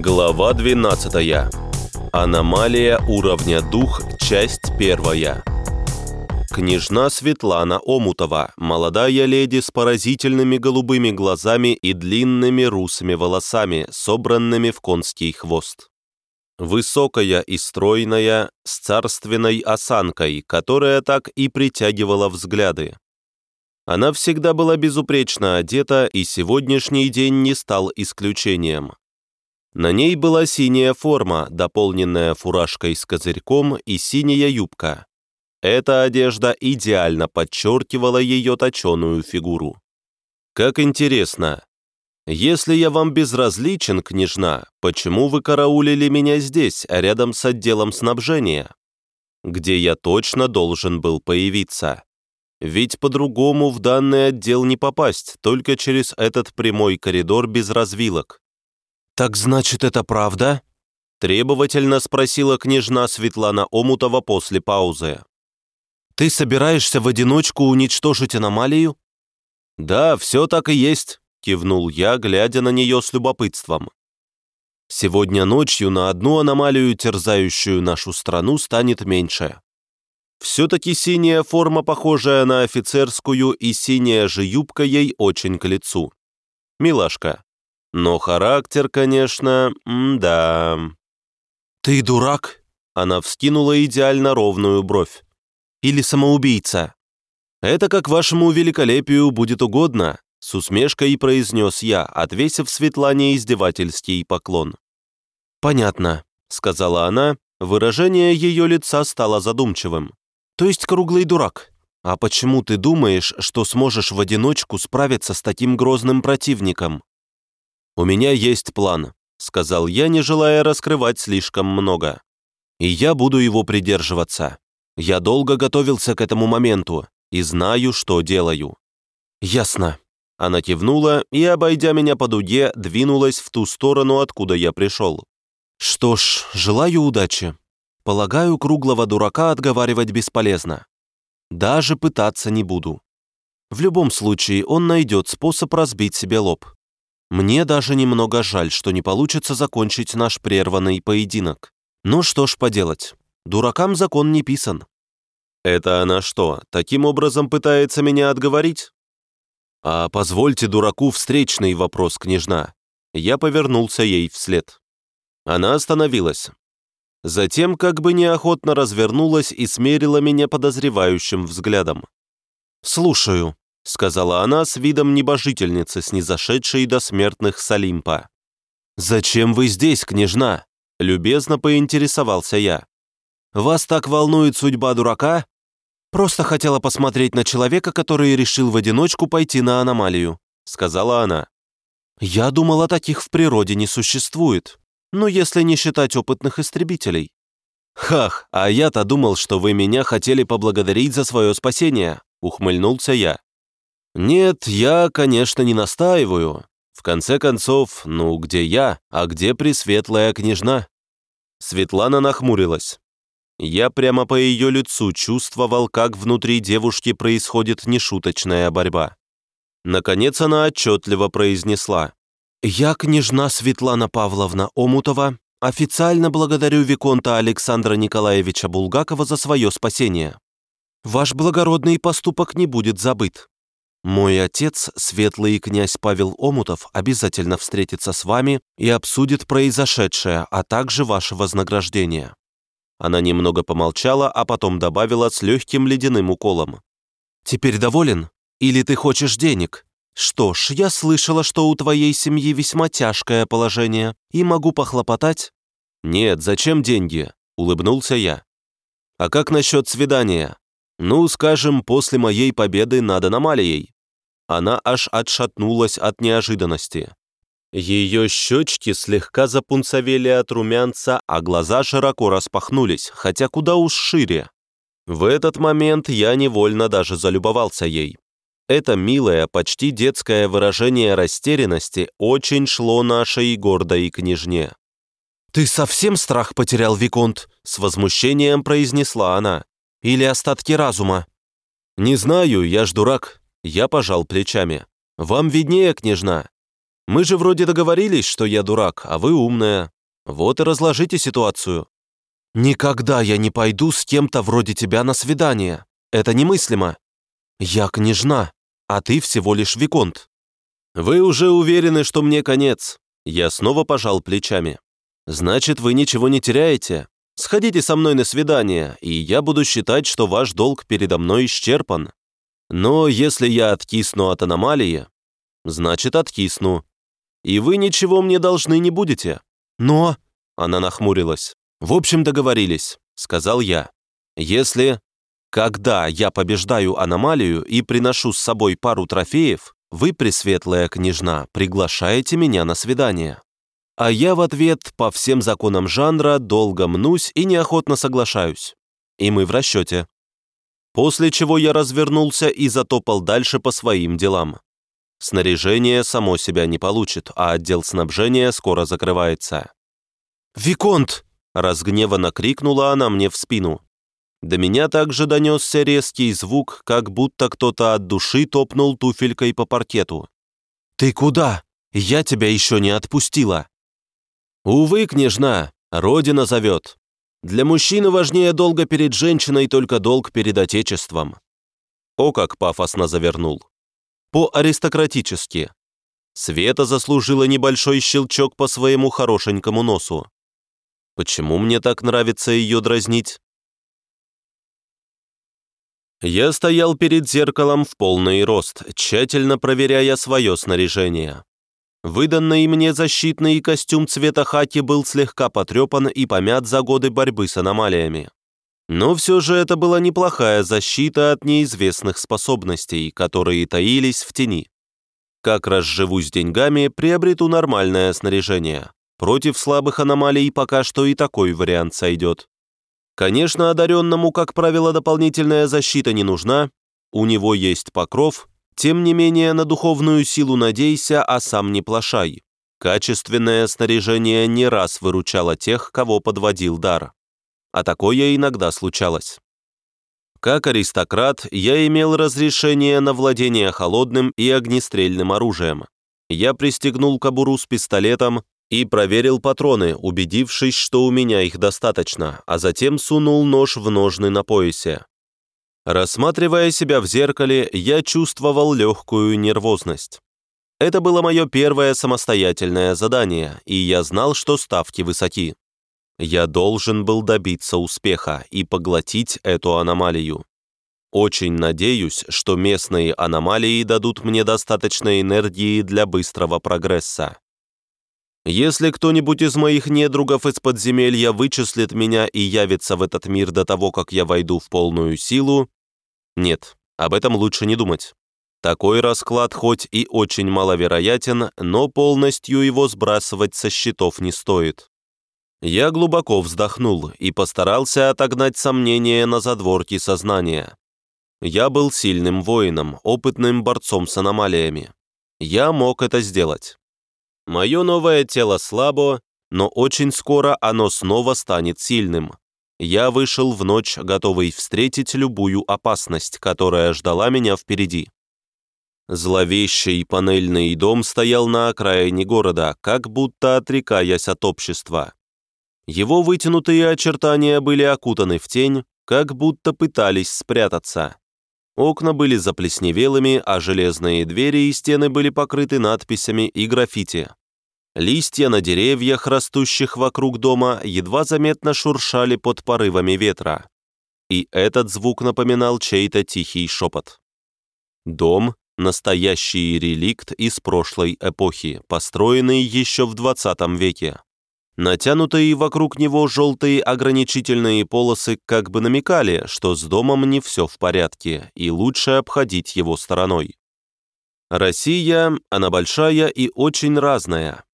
Глава 12. Аномалия уровня дух, часть первая. Княжна Светлана Омутова, молодая леди с поразительными голубыми глазами и длинными русыми волосами, собранными в конский хвост. Высокая и стройная, с царственной осанкой, которая так и притягивала взгляды. Она всегда была безупречно одета, и сегодняшний день не стал исключением. На ней была синяя форма, дополненная фуражкой с козырьком и синяя юбка. Эта одежда идеально подчеркивала ее точеную фигуру. Как интересно. Если я вам безразличен, княжна, почему вы караулили меня здесь, рядом с отделом снабжения? Где я точно должен был появиться? Ведь по-другому в данный отдел не попасть, только через этот прямой коридор без развилок. «Так значит, это правда?» Требовательно спросила княжна Светлана Омутова после паузы. «Ты собираешься в одиночку уничтожить аномалию?» «Да, все так и есть», — кивнул я, глядя на нее с любопытством. «Сегодня ночью на одну аномалию, терзающую нашу страну, станет меньше. Все-таки синяя форма, похожая на офицерскую, и синяя же юбка ей очень к лицу. Милашка. Но характер, конечно, да. «Ты дурак?» Она вскинула идеально ровную бровь. «Или самоубийца?» «Это как вашему великолепию будет угодно», с усмешкой произнес я, отвесив Светлане издевательский поклон. «Понятно», — сказала она, выражение ее лица стало задумчивым. То есть круглый дурак. А почему ты думаешь, что сможешь в одиночку справиться с таким грозным противником? У меня есть план, сказал я, не желая раскрывать слишком много. И я буду его придерживаться. Я долго готовился к этому моменту и знаю, что делаю. Ясно. Она кивнула и, обойдя меня по дуге, двинулась в ту сторону, откуда я пришел. Что ж, желаю удачи. Полагаю, круглого дурака отговаривать бесполезно. Даже пытаться не буду. В любом случае, он найдет способ разбить себе лоб. Мне даже немного жаль, что не получится закончить наш прерванный поединок. Ну что ж поделать, дуракам закон не писан. Это она что, таким образом пытается меня отговорить? А позвольте дураку встречный вопрос, княжна. Я повернулся ей вслед. Она остановилась, Затем как бы неохотно развернулась и смерила меня подозревающим взглядом. «Слушаю», — сказала она с видом небожительницы, снизошедшей до смертных с Олимпа. «Зачем вы здесь, княжна?» — любезно поинтересовался я. «Вас так волнует судьба дурака?» «Просто хотела посмотреть на человека, который решил в одиночку пойти на аномалию», — сказала она. «Я думала, таких в природе не существует. Ну, если не считать опытных истребителей. «Хах, а я-то думал, что вы меня хотели поблагодарить за свое спасение», — ухмыльнулся я. «Нет, я, конечно, не настаиваю. В конце концов, ну, где я, а где пресветлая княжна?» Светлана нахмурилась. Я прямо по ее лицу чувствовал, как внутри девушки происходит нешуточная борьба. Наконец она отчетливо произнесла. «Я, княжна Светлана Павловна Омутова, официально благодарю Виконта Александра Николаевича Булгакова за свое спасение. Ваш благородный поступок не будет забыт. Мой отец, светлый князь Павел Омутов, обязательно встретится с вами и обсудит произошедшее, а также ваше вознаграждение». Она немного помолчала, а потом добавила с легким ледяным уколом. «Теперь доволен? Или ты хочешь денег?» «Что ж, я слышала, что у твоей семьи весьма тяжкое положение, и могу похлопотать». «Нет, зачем деньги?» — улыбнулся я. «А как насчет свидания? Ну, скажем, после моей победы над аномалией». Она аж отшатнулась от неожиданности. Ее щечки слегка запунцовели от румянца, а глаза широко распахнулись, хотя куда уж шире. В этот момент я невольно даже залюбовался ей. Это милое, почти детское выражение растерянности очень шло нашей гордой княжне. «Ты совсем страх потерял, Виконт?» — с возмущением произнесла она. «Или остатки разума?» «Не знаю, я ж дурак». Я пожал плечами. «Вам виднее, княжна». Мы же вроде договорились, что я дурак, а вы умная. Вот и разложите ситуацию». «Никогда я не пойду с кем-то вроде тебя на свидание. Это немыслимо. Я княжна, а ты всего лишь виконт». «Вы уже уверены, что мне конец?» Я снова пожал плечами. «Значит, вы ничего не теряете? Сходите со мной на свидание, и я буду считать, что ваш долг передо мной исчерпан. Но если я откисну от аномалии, значит, откисну. И вы ничего мне должны не будете. Но...» Она нахмурилась. «В общем, договорились», — сказал я. «Если... Когда я побеждаю аномалию и приношу с собой пару трофеев, вы, пресветлая княжна, приглашаете меня на свидание. А я в ответ по всем законам жанра долго мнусь и неохотно соглашаюсь. И мы в расчете. После чего я развернулся и затопал дальше по своим делам. Снаряжение само себя не получит, а отдел снабжения скоро закрывается. «Виконт!» — разгневанно крикнула она мне в спину. До меня также донесся резкий звук, как будто кто-то от души топнул туфелькой по паркету. «Ты куда? Я тебя еще не отпустила!» «Увы, княжна, Родина зовет. Для мужчины важнее долго перед женщиной только долг перед Отечеством». О, как пафосно завернул. По-аристократически. Света заслужила небольшой щелчок по своему хорошенькому носу. Почему мне так нравится ее дразнить? Я стоял перед зеркалом в полный рост, тщательно проверяя свое снаряжение. Выданный мне защитный костюм цвета хаки был слегка потрепан и помят за годы борьбы с аномалиями. Но все же это была неплохая защита от неизвестных способностей, которые таились в тени. Как разживусь деньгами, приобрету нормальное снаряжение. Против слабых аномалий пока что и такой вариант сойдет. Конечно, одаренному, как правило, дополнительная защита не нужна, у него есть покров, тем не менее на духовную силу надейся, а сам не плашай. Качественное снаряжение не раз выручало тех, кого подводил дар. А такое иногда случалось. Как аристократ, я имел разрешение на владение холодным и огнестрельным оружием. Я пристегнул кобуру с пистолетом, и проверил патроны, убедившись, что у меня их достаточно, а затем сунул нож в ножны на поясе. Рассматривая себя в зеркале, я чувствовал легкую нервозность. Это было мое первое самостоятельное задание, и я знал, что ставки высоки. Я должен был добиться успеха и поглотить эту аномалию. Очень надеюсь, что местные аномалии дадут мне достаточно энергии для быстрого прогресса. Если кто-нибудь из моих недругов из подземелья вычислит меня и явится в этот мир до того, как я войду в полную силу... Нет, об этом лучше не думать. Такой расклад хоть и очень маловероятен, но полностью его сбрасывать со счетов не стоит. Я глубоко вздохнул и постарался отогнать сомнения на задворки сознания. Я был сильным воином, опытным борцом с аномалиями. Я мог это сделать. Мое новое тело слабо, но очень скоро оно снова станет сильным. Я вышел в ночь, готовый встретить любую опасность, которая ждала меня впереди. Зловещий панельный дом стоял на окраине города, как будто отрекаясь от общества. Его вытянутые очертания были окутаны в тень, как будто пытались спрятаться. Окна были заплесневелыми, а железные двери и стены были покрыты надписями и граффити. Листья на деревьях, растущих вокруг дома, едва заметно шуршали под порывами ветра. И этот звук напоминал чей-то тихий шепот. Дом — настоящий реликт из прошлой эпохи, построенный еще в 20 веке. Натянутые вокруг него желтые ограничительные полосы как бы намекали, что с домом не все в порядке, и лучше обходить его стороной. Россия, она большая и очень разная.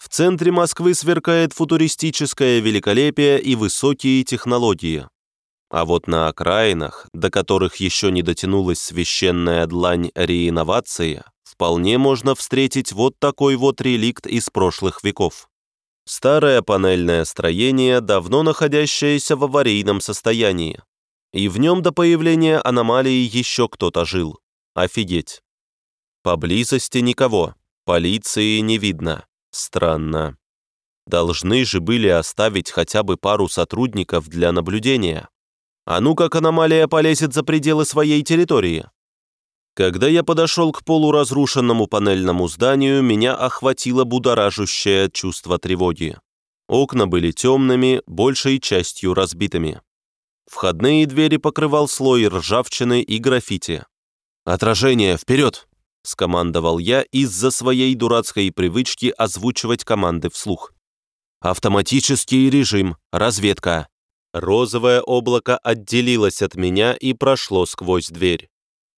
В центре Москвы сверкает футуристическое великолепие и высокие технологии. А вот на окраинах, до которых еще не дотянулась священная длань реинновации, вполне можно встретить вот такой вот реликт из прошлых веков. Старое панельное строение, давно находящееся в аварийном состоянии. И в нем до появления аномалии еще кто-то жил. Офигеть. Поблизости никого. Полиции не видно. Странно. Должны же были оставить хотя бы пару сотрудников для наблюдения. А ну как аномалия полезет за пределы своей территории? Когда я подошел к полуразрушенному панельному зданию, меня охватило будоражущее чувство тревоги. Окна были темными, большей частью разбитыми. Входные двери покрывал слой ржавчины и граффити. «Отражение, вперед!» – скомандовал я из-за своей дурацкой привычки озвучивать команды вслух. «Автоматический режим, разведка». Розовое облако отделилось от меня и прошло сквозь дверь.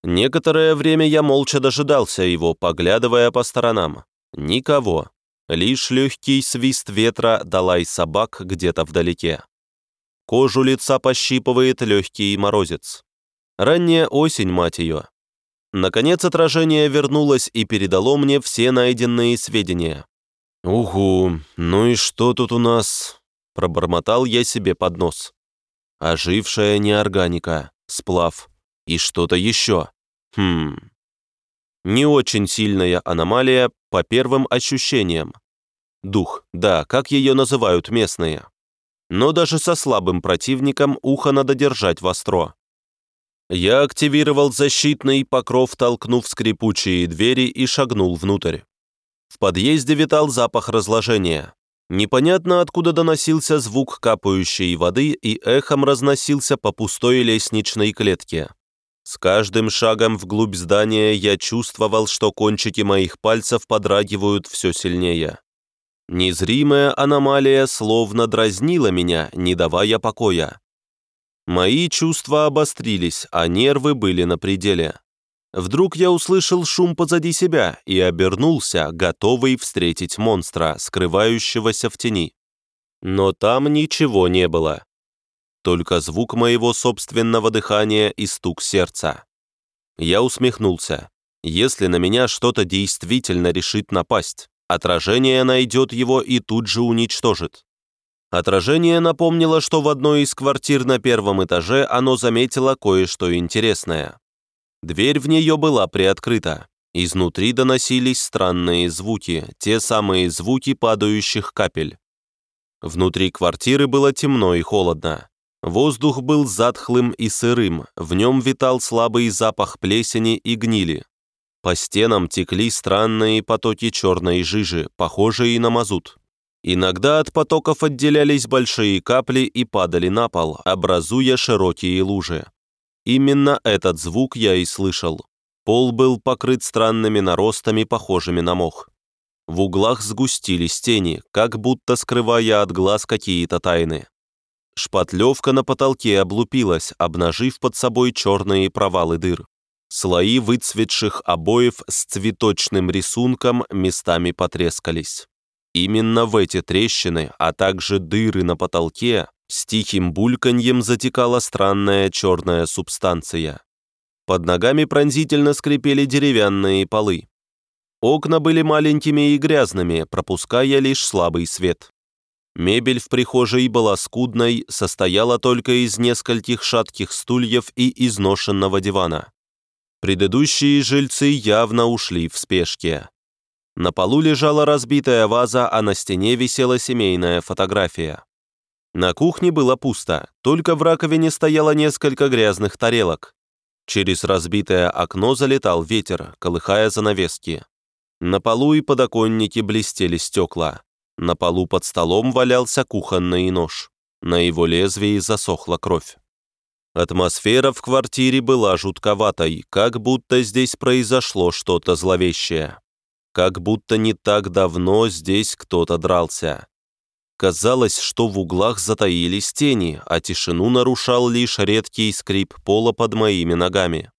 Некоторое время я молча дожидался его, поглядывая по сторонам. Никого. Лишь легкий свист ветра долай собак где-то вдалеке. Кожу лица пощипывает легкий морозец. Ранняя осень, мать ее. Наконец отражение вернулось и передало мне все найденные сведения. «Угу, ну и что тут у нас?» Пробормотал я себе под нос. Ожившая неорганика, сплав и что-то еще. Хм. Не очень сильная аномалия по первым ощущениям. Дух, да, как ее называют местные. Но даже со слабым противником ухо надо держать востро. Я активировал защитный покров, толкнув скрипучие двери и шагнул внутрь. В подъезде витал запах разложения. Непонятно, откуда доносился звук капающей воды и эхом разносился по пустой лестничной клетке. С каждым шагом вглубь здания я чувствовал, что кончики моих пальцев подрагивают все сильнее. Незримая аномалия словно дразнила меня, не давая покоя. Мои чувства обострились, а нервы были на пределе. Вдруг я услышал шум позади себя и обернулся, готовый встретить монстра, скрывающегося в тени. Но там ничего не было только звук моего собственного дыхания и стук сердца. Я усмехнулся. Если на меня что-то действительно решит напасть, отражение найдет его и тут же уничтожит. Отражение напомнило, что в одной из квартир на первом этаже оно заметило кое-что интересное. Дверь в нее была приоткрыта. Изнутри доносились странные звуки, те самые звуки падающих капель. Внутри квартиры было темно и холодно. Воздух был затхлым и сырым, в нем витал слабый запах плесени и гнили. По стенам текли странные потоки черной жижи, похожие на мазут. Иногда от потоков отделялись большие капли и падали на пол, образуя широкие лужи. Именно этот звук я и слышал. Пол был покрыт странными наростами, похожими на мох. В углах сгустились тени, как будто скрывая от глаз какие-то тайны. Шпатлевка на потолке облупилась, обнажив под собой черные провалы дыр. Слои выцветших обоев с цветочным рисунком местами потрескались. Именно в эти трещины, а также дыры на потолке, с тихим бульканьем затекала странная черная субстанция. Под ногами пронзительно скрипели деревянные полы. Окна были маленькими и грязными, пропуская лишь слабый свет. Мебель в прихожей была скудной, состояла только из нескольких шатких стульев и изношенного дивана. Предыдущие жильцы явно ушли в спешке. На полу лежала разбитая ваза, а на стене висела семейная фотография. На кухне было пусто, только в раковине стояло несколько грязных тарелок. Через разбитое окно залетал ветер, колыхая занавески. На полу и подоконнике блестели стекла. На полу под столом валялся кухонный нож. На его лезвии засохла кровь. Атмосфера в квартире была жутковатой, как будто здесь произошло что-то зловещее. Как будто не так давно здесь кто-то дрался. Казалось, что в углах затаились тени, а тишину нарушал лишь редкий скрип пола под моими ногами.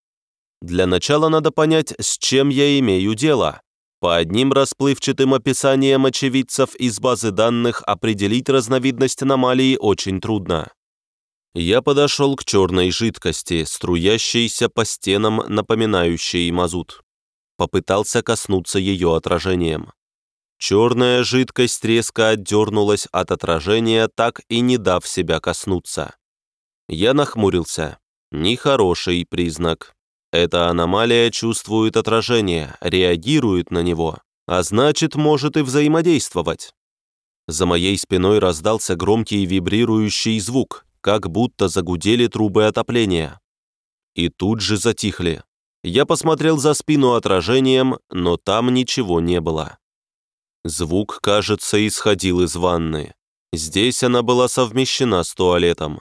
Для начала надо понять, с чем я имею дело. По одним расплывчатым описаниям очевидцев из базы данных определить разновидность аномалии очень трудно. Я подошел к черной жидкости, струящейся по стенам, напоминающей мазут. Попытался коснуться ее отражением. Черная жидкость резко отдернулась от отражения, так и не дав себя коснуться. Я нахмурился. Нехороший признак. Эта аномалия чувствует отражение, реагирует на него. а значит, может и взаимодействовать. За моей спиной раздался громкий вибрирующий звук, как будто загудели трубы отопления. И тут же затихли. Я посмотрел за спину отражением, но там ничего не было. Звук, кажется, исходил из ванны. Здесь она была совмещена с туалетом.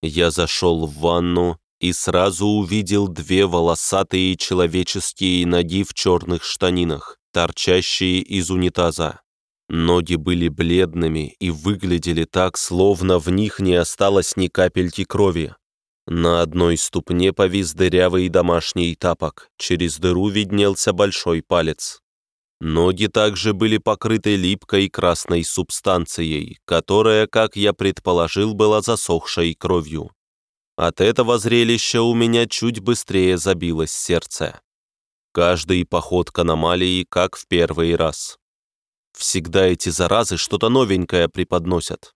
Я зашел в ванну и сразу увидел две волосатые человеческие ноги в черных штанинах, торчащие из унитаза. Ноги были бледными и выглядели так, словно в них не осталось ни капельки крови. На одной ступне повис дырявый домашний тапок, через дыру виднелся большой палец. Ноги также были покрыты липкой красной субстанцией, которая, как я предположил, была засохшей кровью. От этого зрелища у меня чуть быстрее забилось сердце. Каждый поход к аномалии, как в первый раз. Всегда эти заразы что-то новенькое преподносят.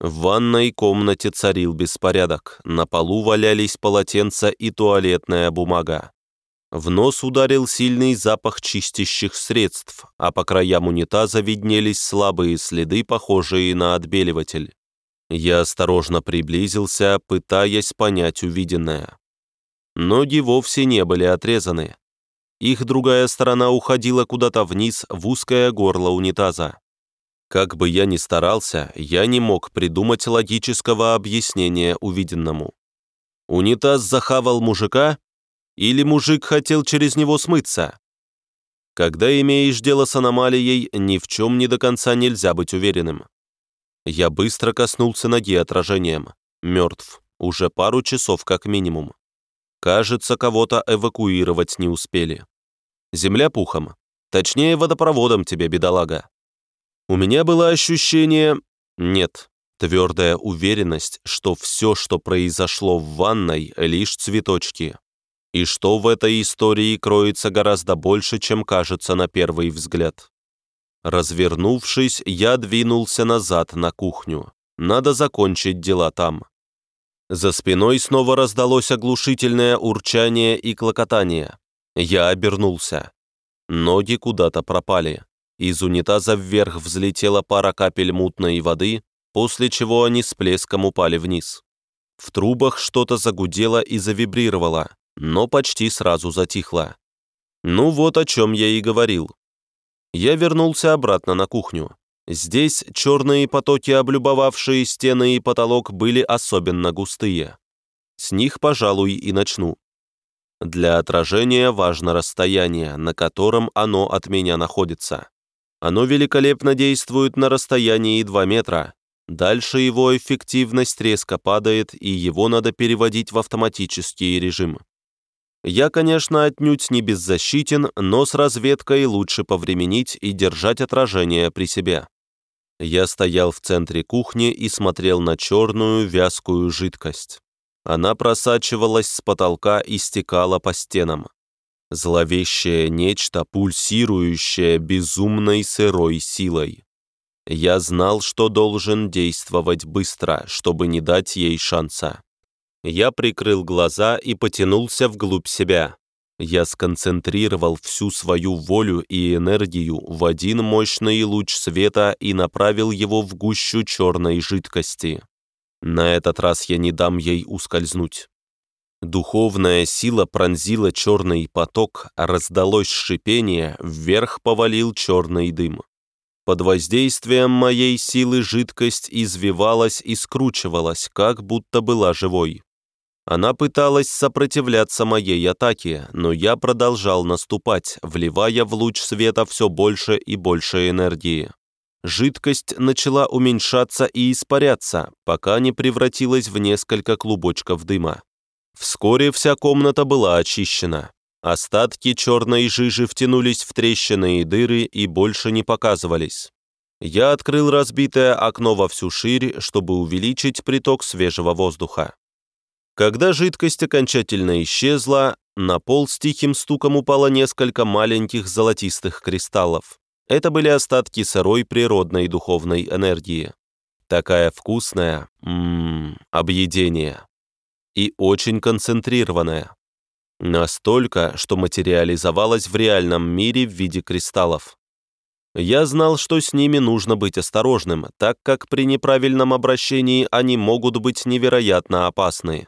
В ванной комнате царил беспорядок, на полу валялись полотенца и туалетная бумага. В нос ударил сильный запах чистящих средств, а по краям унитаза виднелись слабые следы, похожие на отбеливатель. Я осторожно приблизился, пытаясь понять увиденное. Ноги вовсе не были отрезаны. Их другая сторона уходила куда-то вниз в узкое горло унитаза. Как бы я ни старался, я не мог придумать логического объяснения увиденному. Унитаз захавал мужика? Или мужик хотел через него смыться? Когда имеешь дело с аномалией, ни в чем не до конца нельзя быть уверенным. Я быстро коснулся ноги отражением. Мертв. Уже пару часов как минимум. Кажется, кого-то эвакуировать не успели. Земля пухом. Точнее, водопроводом тебе, бедолага. У меня было ощущение... Нет, твердая уверенность, что все, что произошло в ванной, лишь цветочки. И что в этой истории кроется гораздо больше, чем кажется на первый взгляд. Развернувшись, я двинулся назад на кухню. Надо закончить дела там. За спиной снова раздалось оглушительное урчание и клокотание. Я обернулся. Ноги куда-то пропали. Из унитаза вверх взлетела пара капель мутной воды, после чего они с плеском упали вниз. В трубах что-то загудело и завибрировало, но почти сразу затихло. Ну вот о чем я и говорил. Я вернулся обратно на кухню. Здесь черные потоки, облюбовавшие стены и потолок, были особенно густые. С них, пожалуй, и начну. Для отражения важно расстояние, на котором оно от меня находится. Оно великолепно действует на расстоянии 2 метра. Дальше его эффективность резко падает, и его надо переводить в автоматический режим. Я, конечно, отнюдь не беззащитен, но с разведкой лучше повременить и держать отражение при себе. Я стоял в центре кухни и смотрел на черную вязкую жидкость. Она просачивалась с потолка и стекала по стенам. Зловещее нечто, пульсирующее безумной сырой силой. Я знал, что должен действовать быстро, чтобы не дать ей шанса. Я прикрыл глаза и потянулся вглубь себя. Я сконцентрировал всю свою волю и энергию в один мощный луч света и направил его в гущу черной жидкости. На этот раз я не дам ей ускользнуть. Духовная сила пронзила черный поток, раздалось шипение, вверх повалил черный дым. Под воздействием моей силы жидкость извивалась и скручивалась, как будто была живой. Она пыталась сопротивляться моей атаке, но я продолжал наступать, вливая в луч света все больше и больше энергии. Жидкость начала уменьшаться и испаряться, пока не превратилась в несколько клубочков дыма. Вскоре вся комната была очищена. Остатки черной жижи втянулись в трещины и дыры и больше не показывались. Я открыл разбитое окно во всю ширь, чтобы увеличить приток свежего воздуха. Когда жидкость окончательно исчезла, на пол с тихим стуком упало несколько маленьких золотистых кристаллов. Это были остатки сырой природной духовной энергии. Такая вкусная, ммм, объедение и очень концентрированная. Настолько, что материализовалась в реальном мире в виде кристаллов. Я знал, что с ними нужно быть осторожным, так как при неправильном обращении они могут быть невероятно опасны.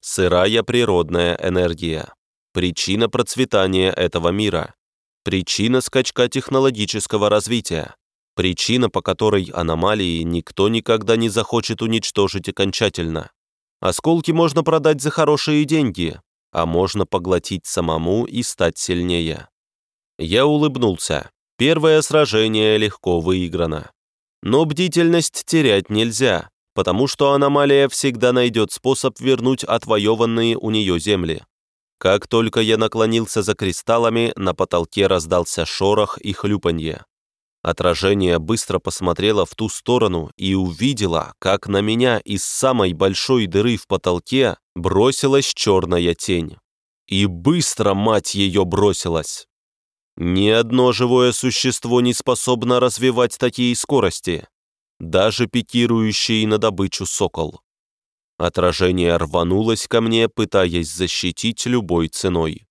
Сырая природная энергия. Причина процветания этого мира. Причина скачка технологического развития. Причина, по которой аномалии никто никогда не захочет уничтожить окончательно. Осколки можно продать за хорошие деньги, а можно поглотить самому и стать сильнее. Я улыбнулся. Первое сражение легко выиграно. Но бдительность терять нельзя, потому что аномалия всегда найдет способ вернуть отвоеванные у нее земли. Как только я наклонился за кристаллами, на потолке раздался шорох и хлюпанье. Отражение быстро посмотрело в ту сторону и увидела, как на меня из самой большой дыры в потолке бросилась черная тень. И быстро, мать ее, бросилась. Ни одно живое существо не способно развивать такие скорости, даже пикирующий на добычу сокол. Отражение рванулось ко мне, пытаясь защитить любой ценой.